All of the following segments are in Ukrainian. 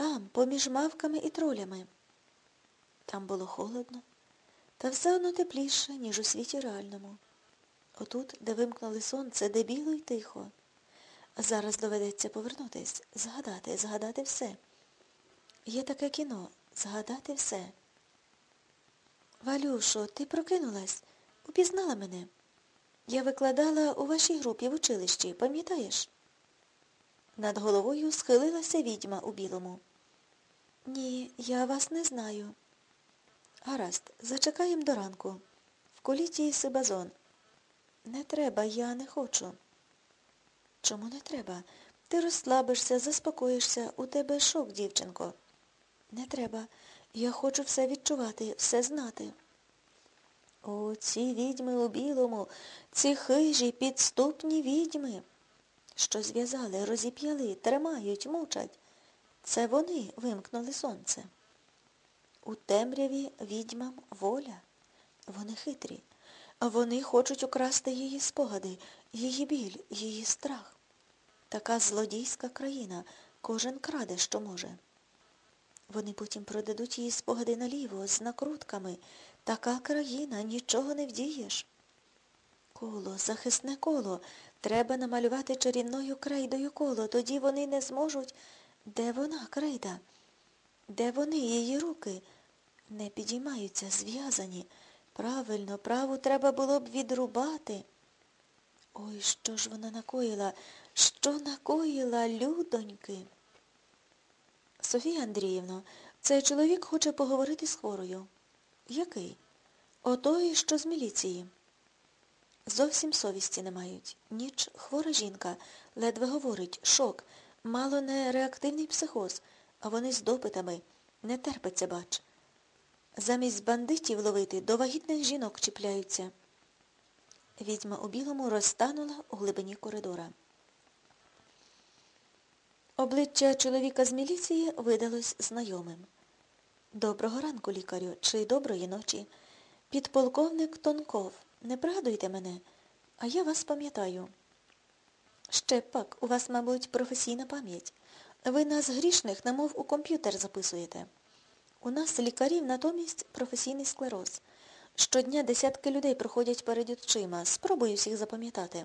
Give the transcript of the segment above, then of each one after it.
Там, поміж мавками і тролями. Там було холодно, та все одно тепліше, ніж у світі реальному. Отут, де вимкнули сонце, де біло й тихо. Зараз доведеться повернутись, згадати, згадати все. Є таке кіно згадати все. Валюшо, ти прокинулась, упізнала мене. Я викладала у вашій групі в училищі, пам'ятаєш? Над головою схилилася відьма у білому. Ні, я вас не знаю. Гаразд, зачекаємо до ранку. В коліті Сибазон. Не треба, я не хочу. Чому не треба? Ти розслабишся, заспокоїшся, у тебе шок, дівчинко. Не треба. Я хочу все відчувати, все знати. О, ці відьми у білому, ці хижі, підступні відьми, що зв'язали, розіп'яли, тримають, мучать. Це вони вимкнули сонце. У темряві відьмам воля. Вони хитрі. Вони хочуть украсти її спогади, її біль, її страх. Така злодійська країна, кожен краде, що може. Вони потім продадуть її спогади наліво, з накрутками. Така країна, нічого не вдієш. Коло, захисне коло. Треба намалювати чарівною крейдою коло, тоді вони не зможуть. Де вона, крейда? Де вони, її руки? Не підіймаються, зв'язані. Правильно, праву треба було б відрубати. Ой, що ж вона накоїла? Що накоїла, людоньки? Софія Андріївна, цей чоловік хоче поговорити з хворою. Який? Отой, що з міліції. Зовсім совісті не мають. Ніч хвора жінка, ледве говорить, шок, мало не реактивний психоз, а вони з допитами. Не терпиться, бач. Замість бандитів ловити до вагітних жінок чіпляються. Відьма у білому розтанула у глибині коридора. Обличчя чоловіка з міліції видалось знайомим. Доброго ранку, лікарю, чи доброї ночі. Підполковник Тонков, не пригадуйте мене, а я вас пам'ятаю. Ще пак, у вас, мабуть, професійна пам'ять. Ви нас грішних, немов у комп'ютер записуєте. У нас лікарів натомість професійний склероз. Щодня десятки людей проходять перед очима. Спробую всіх запам'ятати.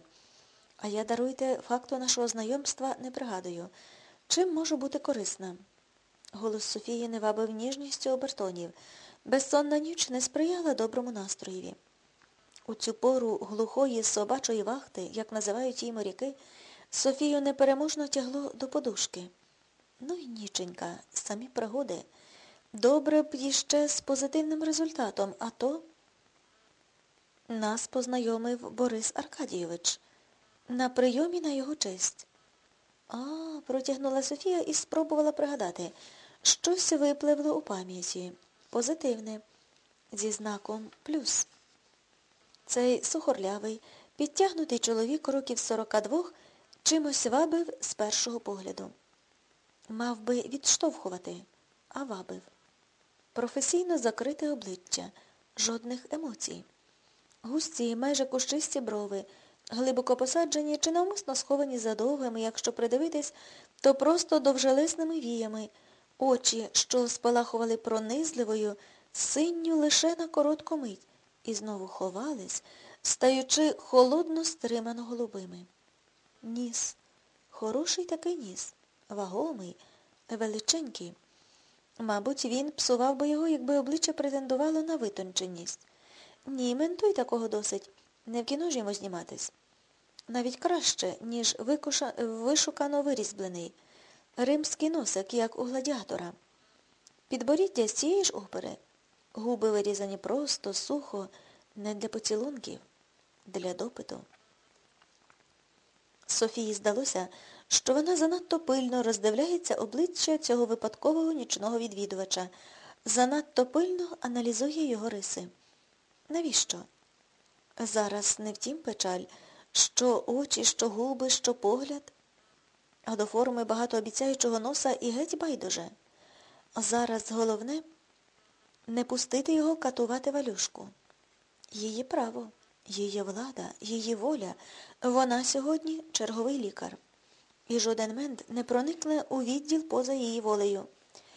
А я, даруйте, факту нашого знайомства не пригадую. Чим можу бути корисна? Голос Софії не вабив ніжністю обертонів. Безсонна ніч не сприяла доброму настроєві. У цю пору глухої собачої вахти, як називають її моряки, Софію непереможно тягло до подушки. Ну й ніченька, самі пригоди. Добре б іще з позитивним результатом, а то нас познайомив Борис Аркадійович на прийомі на його честь. А, протягнула Софія і спробувала пригадати. Щось випливло у пам'яті. Позитивне. Зі знаком плюс. Цей сухорлявий, підтягнутий чоловік років 42 чимось вабив з першого погляду. Мав би відштовхувати, а вабив. Професійно закрите обличчя, жодних емоцій. Густі, майже кущисті брови, глибоко посаджені чи навмисно сховані за довгими, якщо придивитись, то просто довжелесними віями, очі, що спалахували пронизливою, синню лише на коротку мить, і знову ховались, стаючи холодно стримано голубими. Ніс. Хороший такий ніс, вагомий, величенький. Мабуть, він псував би його, якби обличчя претендувало на витонченість. Ні, ментуй такого досить. Не в кіно ж йому зніматись. Навіть краще, ніж викуша... вишукано вирізблений. Римський носик, як у гладіатора. Підборіддя з цієї ж опери. Губи вирізані просто, сухо, не для поцілунків, для допиту. Софії здалося, що вона занадто пильно роздивляється обличчя цього випадкового нічного відвідувача, занадто пильно аналізує його риси. Навіщо? Зараз не втім печаль, що очі, що губи, що погляд, а до форми багатообіцяючого носа і геть байдуже. Зараз головне не пустити його катувати валюшку. Її право, її влада, її воля. Вона сьогодні черговий лікар. І жоден мент не проникне у відділ поза її волею.